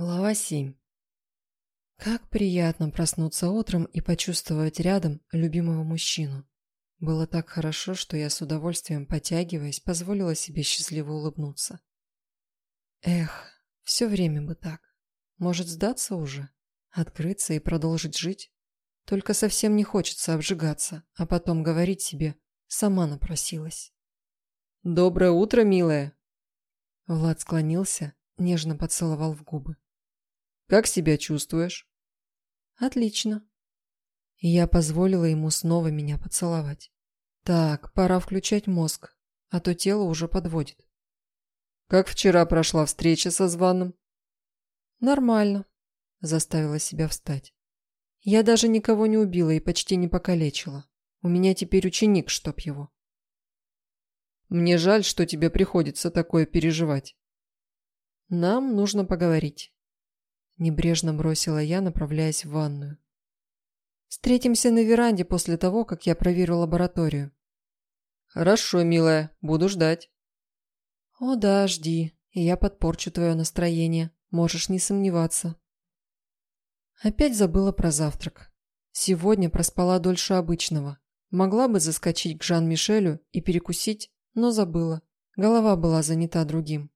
Глава 7. Как приятно проснуться утром и почувствовать рядом любимого мужчину. Было так хорошо, что я с удовольствием, потягиваясь, позволила себе счастливо улыбнуться. Эх, все время бы так. Может сдаться уже? Открыться и продолжить жить? Только совсем не хочется обжигаться, а потом говорить себе «сама напросилась». «Доброе утро, милая!» Влад склонился, нежно поцеловал в губы. Как себя чувствуешь?» «Отлично». я позволила ему снова меня поцеловать. Так, пора включать мозг, а то тело уже подводит. «Как вчера прошла встреча со званым?» «Нормально», – заставила себя встать. «Я даже никого не убила и почти не покалечила. У меня теперь ученик, чтоб его». «Мне жаль, что тебе приходится такое переживать». «Нам нужно поговорить». Небрежно бросила я, направляясь в ванную. Встретимся на веранде после того, как я проверю лабораторию. Хорошо, милая, буду ждать. О да, жди, и я подпорчу твое настроение, можешь не сомневаться. Опять забыла про завтрак. Сегодня проспала дольше обычного. Могла бы заскочить к Жан-Мишелю и перекусить, но забыла. Голова была занята другим.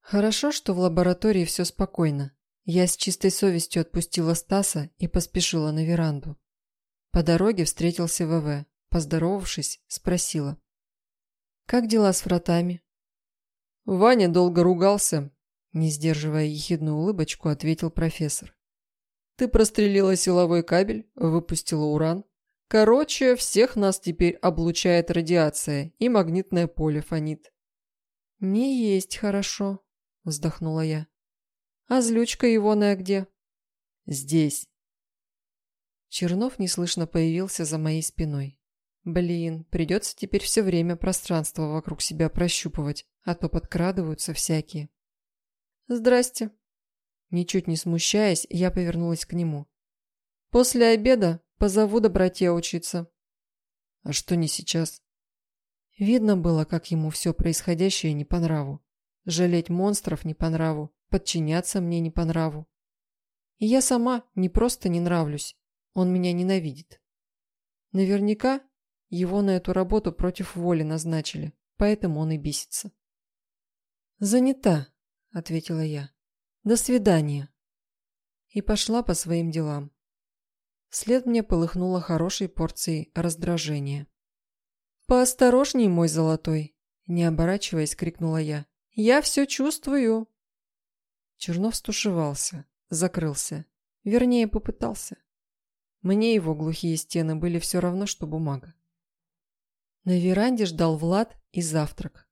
Хорошо, что в лаборатории все спокойно. Я с чистой совестью отпустила Стаса и поспешила на веранду. По дороге встретился ВВ. Поздоровавшись, спросила. «Как дела с вратами?» «Ваня долго ругался», – не сдерживая ехидную улыбочку, ответил профессор. «Ты прострелила силовой кабель, выпустила уран. Короче, всех нас теперь облучает радиация и магнитное поле фонит». «Не есть хорошо», – вздохнула я. «А злючка Ивоная где?» «Здесь». Чернов неслышно появился за моей спиной. Блин, придется теперь все время пространство вокруг себя прощупывать, а то подкрадываются всякие. «Здрасте». Ничуть не смущаясь, я повернулась к нему. «После обеда позову доброте учиться». «А что не сейчас?» Видно было, как ему все происходящее не по нраву. Жалеть монстров не по нраву, подчиняться мне не по нраву. И я сама не просто не нравлюсь, он меня ненавидит. Наверняка его на эту работу против воли назначили, поэтому он и бесится. «Занята», — ответила я. «До свидания». И пошла по своим делам. Вслед мне полыхнуло хорошей порцией раздражения. «Поосторожней, мой золотой!» Не оборачиваясь, крикнула я. Я все чувствую. Чернов стушевался, закрылся. Вернее, попытался. Мне его глухие стены были все равно, что бумага. На веранде ждал Влад и завтрак.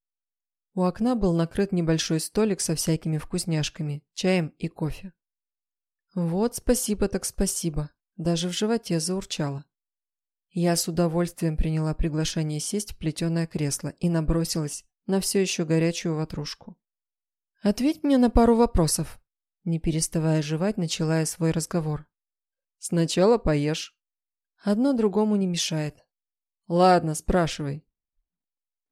У окна был накрыт небольшой столик со всякими вкусняшками, чаем и кофе. Вот спасибо так спасибо, даже в животе заурчало. Я с удовольствием приняла приглашение сесть в плетеное кресло и набросилась на все еще горячую ватрушку. «Ответь мне на пару вопросов», – не переставая жевать, начала я свой разговор. «Сначала поешь». «Одно другому не мешает». «Ладно, спрашивай».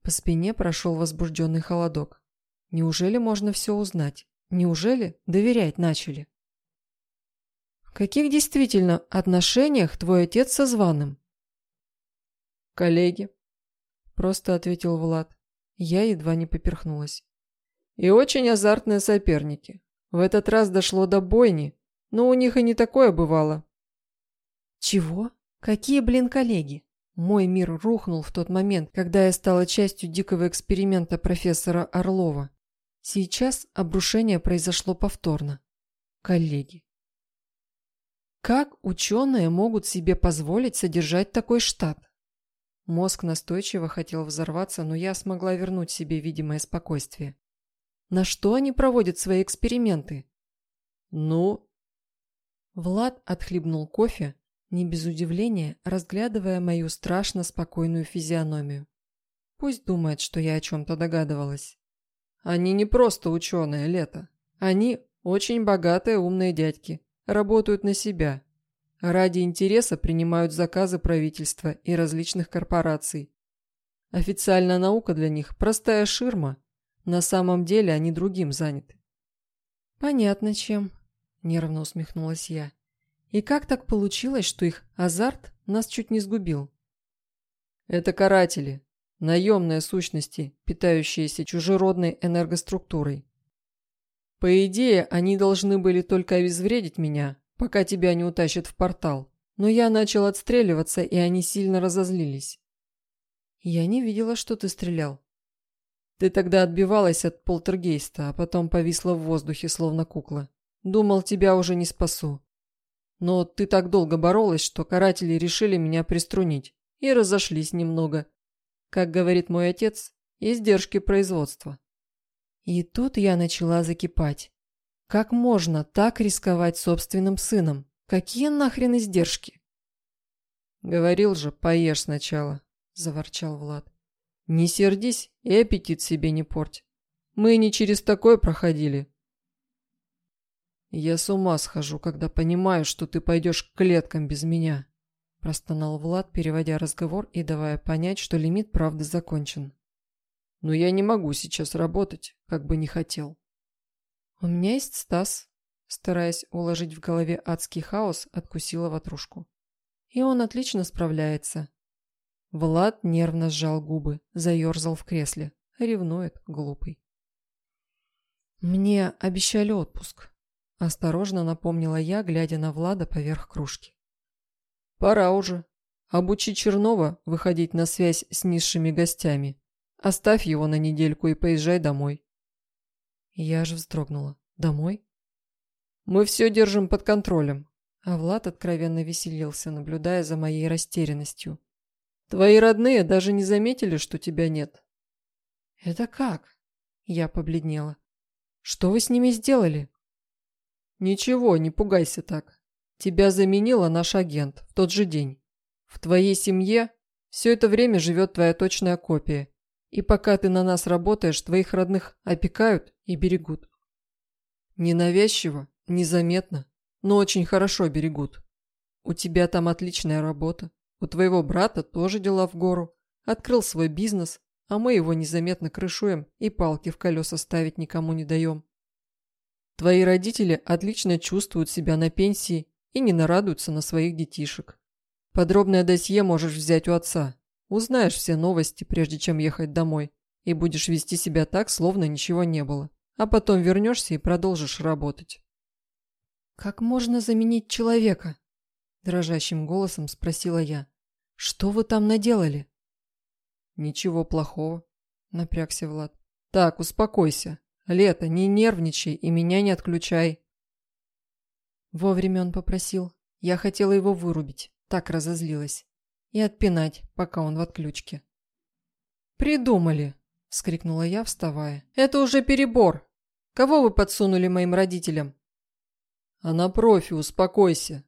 По спине прошел возбужденный холодок. Неужели можно все узнать? Неужели доверять начали? В каких действительно отношениях твой отец со званым? Коллеги, просто ответил Влад. Я едва не поперхнулась. И очень азартные соперники. В этот раз дошло до бойни, но у них и не такое бывало. Чего? Какие, блин, коллеги? Мой мир рухнул в тот момент, когда я стала частью дикого эксперимента профессора Орлова. Сейчас обрушение произошло повторно. Коллеги. Как ученые могут себе позволить содержать такой штат? Мозг настойчиво хотел взорваться, но я смогла вернуть себе видимое спокойствие. На что они проводят свои эксперименты? Ну? Влад отхлебнул кофе, не без удивления, разглядывая мою страшно спокойную физиономию. Пусть думает, что я о чем-то догадывалась. Они не просто ученые, Лето. Они очень богатые умные дядьки. Работают на себя. Ради интереса принимают заказы правительства и различных корпораций. Официальная наука для них – простая ширма. На самом деле они другим заняты. Понятно, чем. Нервно усмехнулась я. И как так получилось, что их азарт нас чуть не сгубил? Это каратели, наемные сущности, питающиеся чужеродной энергоструктурой. По идее, они должны были только обезвредить меня, пока тебя не утащат в портал. Но я начал отстреливаться, и они сильно разозлились. Я не видела, что ты стрелял. Ты тогда отбивалась от полтергейста, а потом повисла в воздухе, словно кукла. Думал, тебя уже не спасу. Но ты так долго боролась, что каратели решили меня приструнить и разошлись немного. Как говорит мой отец, издержки производства. И тут я начала закипать. Как можно так рисковать собственным сыном? Какие нахрен издержки? Говорил же, поешь сначала, заворчал Влад. Не сердись и аппетит себе не порть. Мы не через такое проходили. Я с ума схожу, когда понимаю, что ты пойдешь к клеткам без меня. Простонал Влад, переводя разговор и давая понять, что лимит правды закончен. Но я не могу сейчас работать, как бы не хотел. У меня есть Стас. Стараясь уложить в голове адский хаос, откусила ватрушку. И он отлично справляется. Влад нервно сжал губы, заерзал в кресле. Ревнует, глупый. «Мне обещали отпуск», – осторожно напомнила я, глядя на Влада поверх кружки. «Пора уже. Обучи Чернова выходить на связь с низшими гостями. Оставь его на недельку и поезжай домой». Я же вздрогнула. «Домой?» «Мы все держим под контролем», а Влад откровенно веселился, наблюдая за моей растерянностью. Твои родные даже не заметили, что тебя нет. Это как? Я побледнела. Что вы с ними сделали? Ничего, не пугайся так. Тебя заменила наш агент в тот же день. В твоей семье все это время живет твоя точная копия. И пока ты на нас работаешь, твоих родных опекают и берегут. Ненавязчиво, незаметно, но очень хорошо берегут. У тебя там отличная работа. У твоего брата тоже дела в гору. Открыл свой бизнес, а мы его незаметно крышуем и палки в колеса ставить никому не даем. Твои родители отлично чувствуют себя на пенсии и не нарадуются на своих детишек. Подробное досье можешь взять у отца. Узнаешь все новости, прежде чем ехать домой, и будешь вести себя так, словно ничего не было. А потом вернешься и продолжишь работать. «Как можно заменить человека?» Дрожащим голосом спросила я. «Что вы там наделали?» «Ничего плохого», — напрягся Влад. «Так, успокойся. Лето, не нервничай и меня не отключай». Вовремя он попросил. Я хотела его вырубить, так разозлилась. И отпинать, пока он в отключке. «Придумали!» – вскрикнула я, вставая. «Это уже перебор! Кого вы подсунули моим родителям?» «Она профи, успокойся!»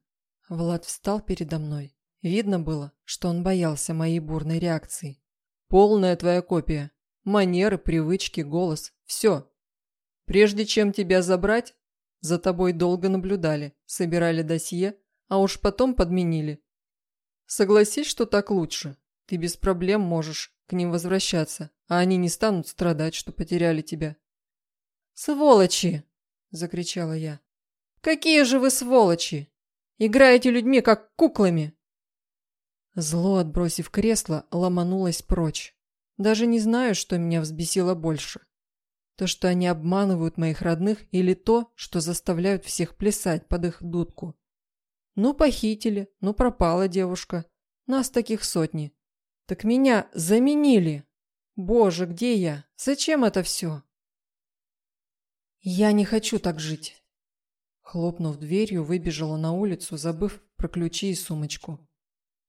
Влад встал передо мной. Видно было, что он боялся моей бурной реакции. «Полная твоя копия. Манеры, привычки, голос. Все. Прежде чем тебя забрать, за тобой долго наблюдали, собирали досье, а уж потом подменили. Согласись, что так лучше. Ты без проблем можешь к ним возвращаться, а они не станут страдать, что потеряли тебя». «Сволочи!» – закричала я. «Какие же вы сволочи! Играете людьми, как куклами!» Зло, отбросив кресло, ломанулось прочь. Даже не знаю, что меня взбесило больше. То, что они обманывают моих родных, или то, что заставляют всех плясать под их дудку. Ну, похитили, ну, пропала девушка. Нас таких сотни. Так меня заменили. Боже, где я? Зачем это все? Я не хочу так жить. Хлопнув дверью, выбежала на улицу, забыв про ключи и сумочку.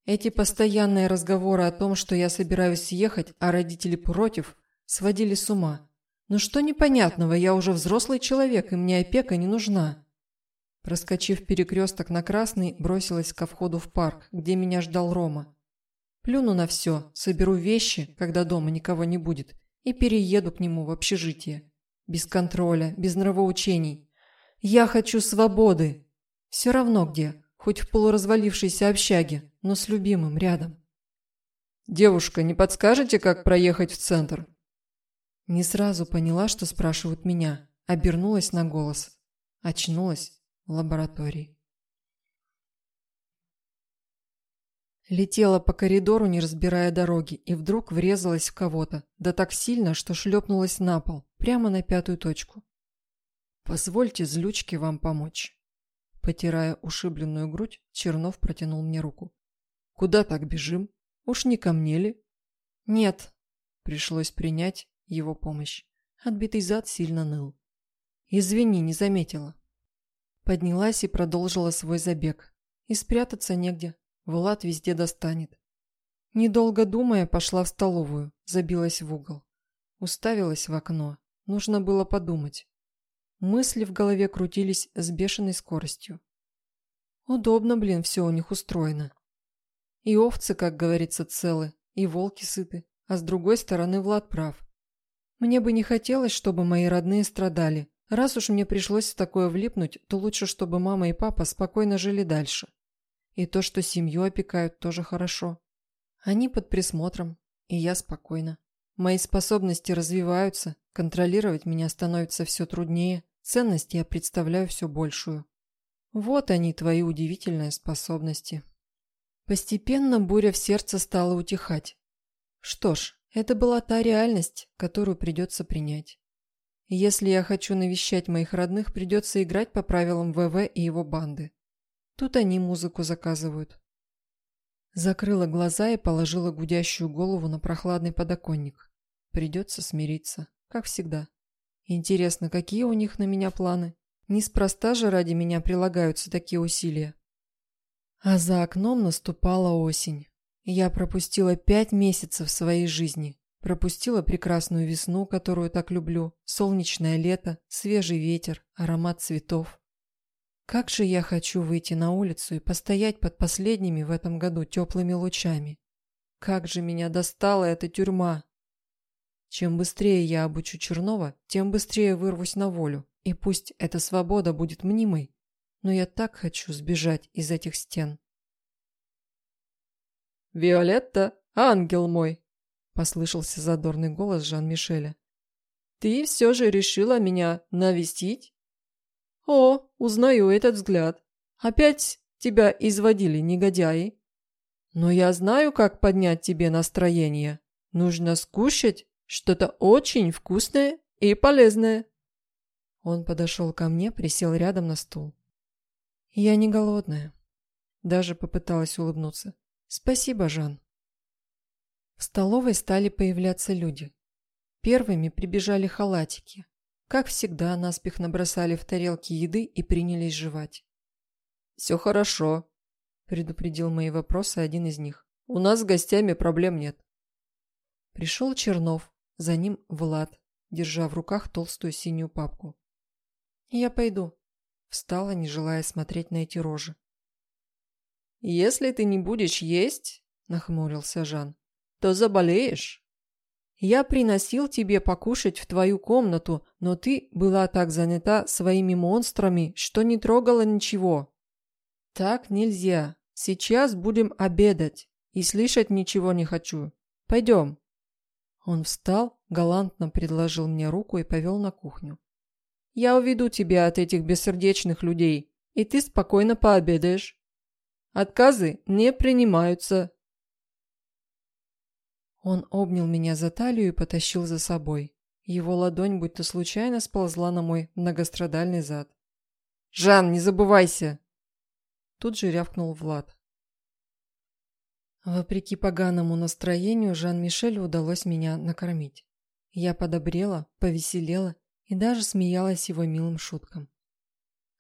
Эти постоянные разговоры о том, что я собираюсь съехать, а родители против, сводили с ума. Но что непонятного, я уже взрослый человек, и мне опека не нужна. Проскочив перекресток на красный, бросилась ко входу в парк, где меня ждал Рома. Плюну на все, соберу вещи, когда дома никого не будет, и перееду к нему в общежитие. Без контроля, без нравоучений. Я хочу свободы. Все равно где, хоть в полуразвалившейся общаге, но с любимым рядом. «Девушка, не подскажете, как проехать в центр?» Не сразу поняла, что спрашивают меня. Обернулась на голос. Очнулась в лаборатории. Летела по коридору, не разбирая дороги, и вдруг врезалась в кого-то, да так сильно, что шлепнулась на пол, прямо на пятую точку. «Позвольте злючке вам помочь». Потирая ушибленную грудь, Чернов протянул мне руку. «Куда так бежим? Уж не ко мне ли?» «Нет». Пришлось принять его помощь. Отбитый зад сильно ныл. «Извини, не заметила». Поднялась и продолжила свой забег. И спрятаться негде. Влад везде достанет. Недолго думая, пошла в столовую, забилась в угол. Уставилась в окно. Нужно было подумать. Мысли в голове крутились с бешеной скоростью. Удобно, блин, все у них устроено. И овцы, как говорится, целы, и волки сыты, а с другой стороны Влад прав. Мне бы не хотелось, чтобы мои родные страдали. Раз уж мне пришлось в такое влипнуть, то лучше, чтобы мама и папа спокойно жили дальше. И то, что семью опекают, тоже хорошо. Они под присмотром, и я спокойна. Мои способности развиваются, контролировать меня становится все труднее, ценность я представляю все большую. Вот они, твои удивительные способности. Постепенно буря в сердце стала утихать. Что ж, это была та реальность, которую придется принять. Если я хочу навещать моих родных, придется играть по правилам ВВ и его банды. Тут они музыку заказывают. Закрыла глаза и положила гудящую голову на прохладный подоконник. Придется смириться, как всегда. Интересно, какие у них на меня планы? Неспроста же ради меня прилагаются такие усилия. А за окном наступала осень. Я пропустила пять месяцев своей жизни. Пропустила прекрасную весну, которую так люблю, солнечное лето, свежий ветер, аромат цветов. Как же я хочу выйти на улицу и постоять под последними в этом году теплыми лучами. Как же меня достала эта тюрьма. Чем быстрее я обучу Чернова, тем быстрее вырвусь на волю. И пусть эта свобода будет мнимой, но я так хочу сбежать из этих стен. «Виолетта, ангел мой!» – послышался задорный голос Жан-Мишеля. «Ты все же решила меня навестить?» «О, узнаю этот взгляд. Опять тебя изводили негодяи. Но я знаю, как поднять тебе настроение. Нужно скушать что-то очень вкусное и полезное». Он подошел ко мне, присел рядом на стул. «Я не голодная». Даже попыталась улыбнуться. «Спасибо, Жан». В столовой стали появляться люди. Первыми прибежали халатики. Как всегда, наспех набросали в тарелки еды и принялись жевать. «Все хорошо», – предупредил мои вопросы один из них. «У нас с гостями проблем нет». Пришел Чернов, за ним Влад, держа в руках толстую синюю папку. «Я пойду», – встала, не желая смотреть на эти рожи. «Если ты не будешь есть», – нахмурился Жан, – «то заболеешь». Я приносил тебе покушать в твою комнату, но ты была так занята своими монстрами, что не трогала ничего. Так нельзя. Сейчас будем обедать. И слышать ничего не хочу. Пойдем. Он встал, галантно предложил мне руку и повел на кухню. Я уведу тебя от этих бессердечных людей, и ты спокойно пообедаешь. Отказы не принимаются. Он обнял меня за талию и потащил за собой. Его ладонь будто случайно сползла на мой многострадальный зад. «Жан, не забывайся!» Тут же рявкнул Влад. Вопреки поганому настроению, Жан-Мишель удалось меня накормить. Я подобрела, повеселела и даже смеялась его милым шуткам.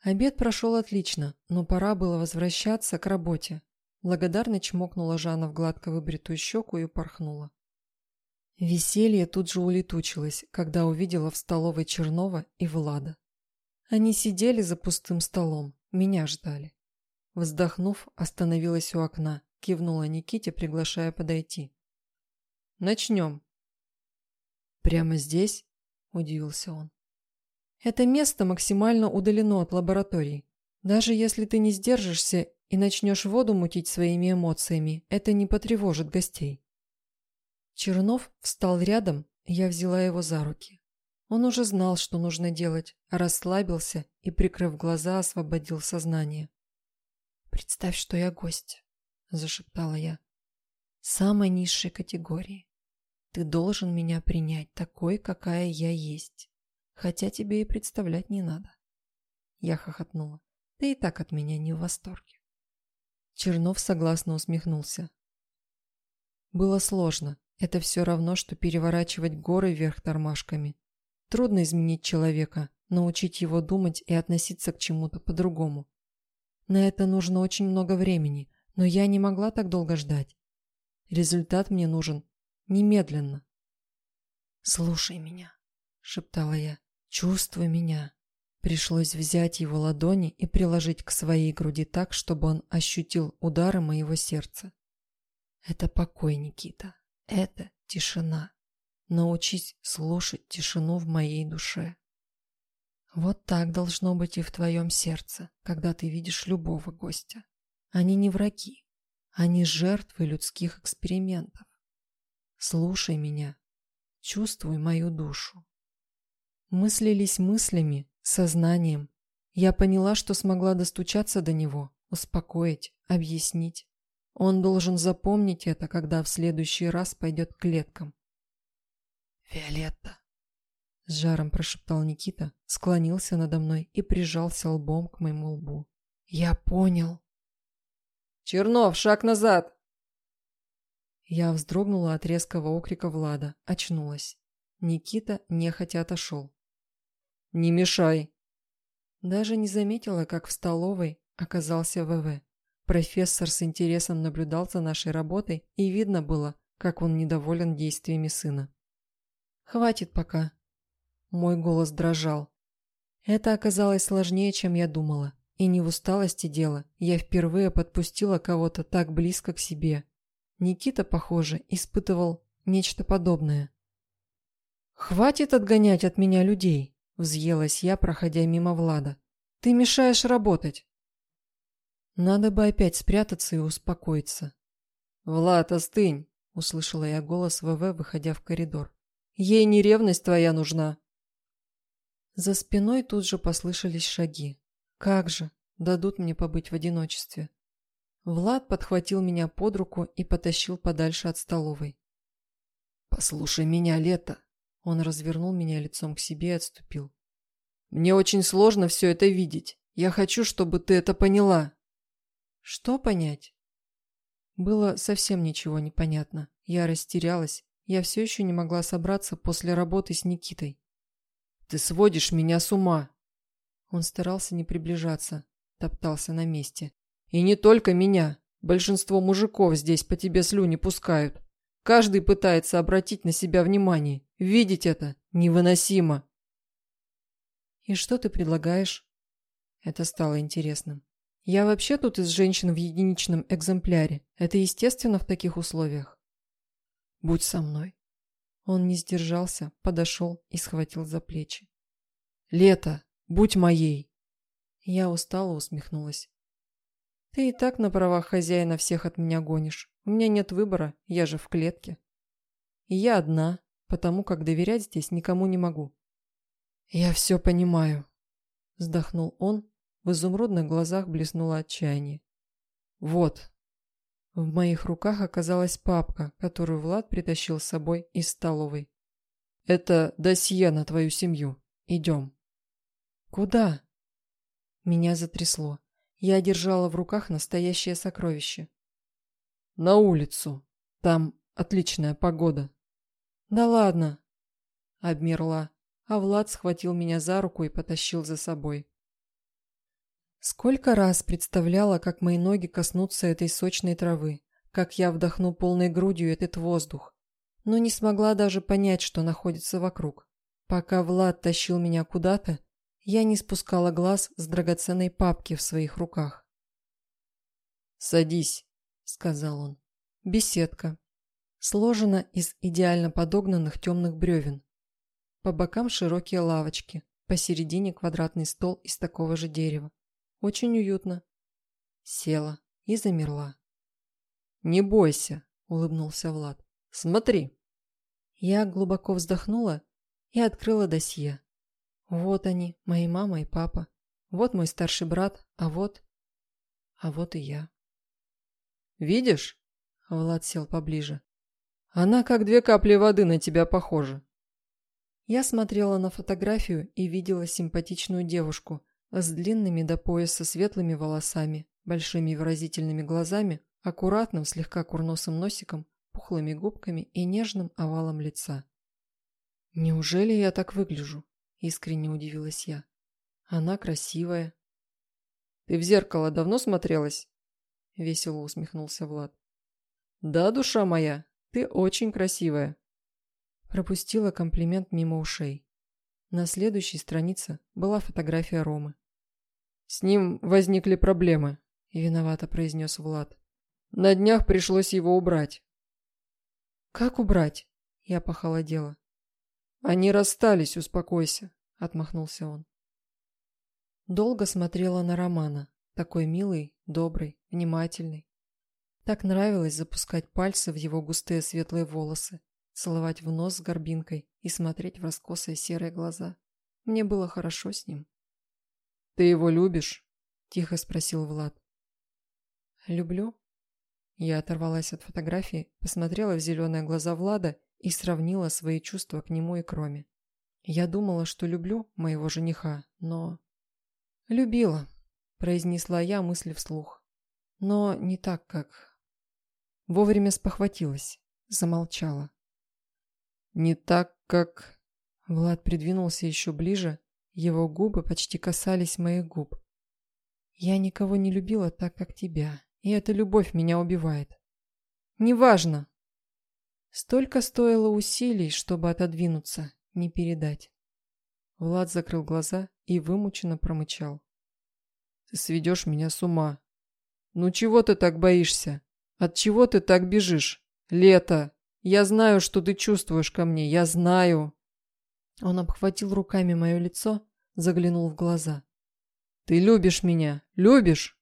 Обед прошел отлично, но пора было возвращаться к работе. Благодарно чмокнула Жанна в гладко выбритую щеку и упорхнула. Веселье тут же улетучилось, когда увидела в столовой Чернова и Влада. Они сидели за пустым столом, меня ждали. Вздохнув, остановилась у окна, кивнула Никите, приглашая подойти. «Начнем». «Прямо здесь?» – удивился он. «Это место максимально удалено от лаборатории. Даже если ты не сдержишься и начнешь воду мутить своими эмоциями, это не потревожит гостей. Чернов встал рядом, я взяла его за руки. Он уже знал, что нужно делать, расслабился и, прикрыв глаза, освободил сознание. «Представь, что я гость», – зашептала я. «Самой низшей категории. Ты должен меня принять такой, какая я есть. Хотя тебе и представлять не надо». Я хохотнула. «Ты и так от меня не в восторге». Чернов согласно усмехнулся. Было сложно. Это все равно, что переворачивать горы вверх тормашками. Трудно изменить человека, научить его думать и относиться к чему-то по-другому. На это нужно очень много времени, но я не могла так долго ждать. Результат мне нужен немедленно. «Слушай меня», — шептала я, — «чувствуй меня». Пришлось взять его ладони и приложить к своей груди так, чтобы он ощутил удары моего сердца. «Это покой, Никита. Это тишина. Научись слушать тишину в моей душе». Вот так должно быть и в твоем сердце, когда ты видишь любого гостя. Они не враги, они жертвы людских экспериментов. Слушай меня, чувствуй мою душу. Мыслились мыслями, сознанием. Я поняла, что смогла достучаться до него, успокоить, объяснить. Он должен запомнить это, когда в следующий раз пойдет к клеткам. «Виолетта!» С жаром прошептал Никита, склонился надо мной и прижался лбом к моему лбу. «Я понял!» «Чернов, шаг назад!» Я вздрогнула от резкого окрика Влада, очнулась. Никита нехотя отошел. «Не мешай!» Даже не заметила, как в столовой оказался ВВ. Профессор с интересом наблюдал за нашей работой, и видно было, как он недоволен действиями сына. «Хватит пока», мой голос дрожал. Это оказалось сложнее, чем я думала. И не в усталости дело. Я впервые подпустила кого-то так близко к себе. Никита, похоже, испытывал нечто подобное. «Хватит отгонять от меня людей!» – взъелась я, проходя мимо Влада. «Ты мешаешь работать!» Надо бы опять спрятаться и успокоиться. «Влад, остынь!» – услышала я голос ВВ, выходя в коридор. «Ей не ревность твоя нужна, за спиной тут же послышались шаги. Как же, дадут мне побыть в одиночестве. Влад подхватил меня под руку и потащил подальше от столовой. «Послушай меня, Лето!» Он развернул меня лицом к себе и отступил. «Мне очень сложно все это видеть. Я хочу, чтобы ты это поняла». «Что понять?» Было совсем ничего не понятно. Я растерялась. Я все еще не могла собраться после работы с Никитой. Ты сводишь меня с ума. Он старался не приближаться, топтался на месте. И не только меня. Большинство мужиков здесь по тебе слюни пускают. Каждый пытается обратить на себя внимание. Видеть это невыносимо. И что ты предлагаешь? Это стало интересным. Я вообще тут из женщин в единичном экземпляре. Это естественно в таких условиях. Будь со мной. Он не сдержался, подошел и схватил за плечи. «Лето, будь моей!» Я устало усмехнулась. «Ты и так на правах хозяина всех от меня гонишь. У меня нет выбора, я же в клетке. И я одна, потому как доверять здесь никому не могу». «Я все понимаю», — вздохнул он, в изумрудных глазах блеснуло отчаяние. «Вот, в моих руках оказалась папка, которую Влад притащил с собой из столовой. «Это досье на твою семью. Идем». «Куда?» Меня затрясло. Я держала в руках настоящее сокровище. «На улицу. Там отличная погода». «Да ладно!» Обмерла, а Влад схватил меня за руку и потащил за собой. Сколько раз представляла, как мои ноги коснутся этой сочной травы, как я вдохну полной грудью этот воздух, но не смогла даже понять, что находится вокруг. Пока Влад тащил меня куда-то, я не спускала глаз с драгоценной папки в своих руках. «Садись», — сказал он. Беседка. Сложена из идеально подогнанных темных бревен. По бокам широкие лавочки, посередине квадратный стол из такого же дерева. Очень уютно. Села и замерла. «Не бойся», — улыбнулся Влад. «Смотри». Я глубоко вздохнула и открыла досье. Вот они, мои мама и папа. Вот мой старший брат, а вот... А вот и я. «Видишь?» Влад сел поближе. «Она как две капли воды на тебя похожа». Я смотрела на фотографию и видела симпатичную девушку с длинными до пояса светлыми волосами, большими выразительными глазами, аккуратным, слегка курносым носиком, пухлыми губками и нежным овалом лица. «Неужели я так выгляжу?» – искренне удивилась я. «Она красивая». «Ты в зеркало давно смотрелась?» – весело усмехнулся Влад. «Да, душа моя, ты очень красивая». Пропустила комплимент мимо ушей. На следующей странице была фотография Ромы. «С ним возникли проблемы», – виновато произнес Влад. «На днях пришлось его убрать». «Как убрать?» – я похолодела. «Они расстались, успокойся», – отмахнулся он. Долго смотрела на Романа, такой милый, добрый, внимательный. Так нравилось запускать пальцы в его густые светлые волосы, целовать в нос с горбинкой и смотреть в раскосые серые глаза. Мне было хорошо с ним. «Ты его любишь?» – тихо спросил Влад. «Люблю». Я оторвалась от фотографии, посмотрела в зеленые глаза Влада и сравнила свои чувства к нему и кроме. Я думала, что люблю моего жениха, но... «Любила», – произнесла я мысли вслух. «Но не так, как...» Вовремя спохватилась, замолчала. «Не так, как...» Влад придвинулся еще ближе, его губы почти касались моих губ. «Я никого не любила так, как тебя, и эта любовь меня убивает. Неважно!» Столько стоило усилий, чтобы отодвинуться, не передать. Влад закрыл глаза и вымученно промычал. «Ты сведешь меня с ума. Ну чего ты так боишься? От чего ты так бежишь? Лето! Я знаю, что ты чувствуешь ко мне, я знаю!» Он обхватил руками мое лицо, заглянул в глаза. «Ты любишь меня, любишь?»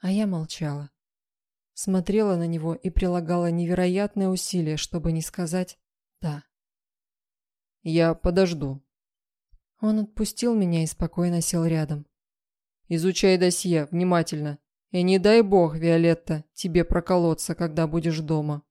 А я молчала. Смотрела на него и прилагала невероятные усилия, чтобы не сказать «да». «Я подожду». Он отпустил меня и спокойно сел рядом. «Изучай досье внимательно. И не дай бог, Виолетта, тебе проколоться, когда будешь дома».